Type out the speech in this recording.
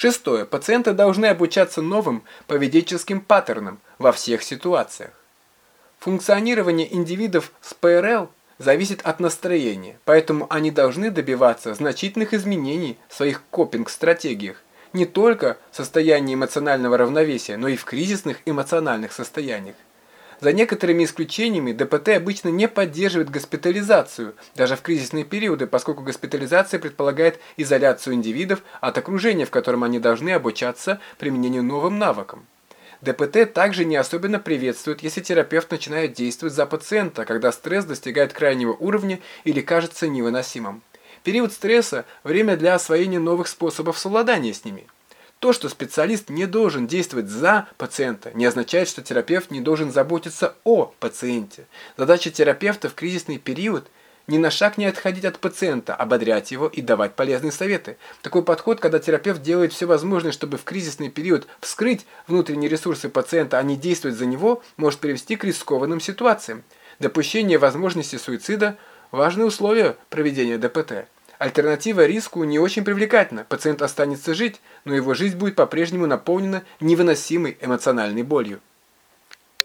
Шестое. Пациенты должны обучаться новым поведенческим паттернам во всех ситуациях. Функционирование индивидов с ПРЛ зависит от настроения, поэтому они должны добиваться значительных изменений в своих копинг-стратегиях, не только в состоянии эмоционального равновесия, но и в кризисных эмоциональных состояниях. За некоторыми исключениями ДПТ обычно не поддерживает госпитализацию, даже в кризисные периоды, поскольку госпитализация предполагает изоляцию индивидов от окружения, в котором они должны обучаться применению новым навыкам. ДПТ также не особенно приветствует, если терапевт начинает действовать за пациента, когда стресс достигает крайнего уровня или кажется невыносимым. Период стресса – время для освоения новых способов совладания с ними. То, что специалист не должен действовать за пациента, не означает, что терапевт не должен заботиться о пациенте. Задача терапевта в кризисный период – ни на шаг не отходить от пациента, ободрять его и давать полезные советы. Такой подход, когда терапевт делает все возможное, чтобы в кризисный период вскрыть внутренние ресурсы пациента, а не действовать за него, может привести к рискованным ситуациям. Допущение возможности суицида – важное условие проведения ДПТ. Альтернатива риску не очень привлекательна. Пациент останется жить, но его жизнь будет по-прежнему наполнена невыносимой эмоциональной болью.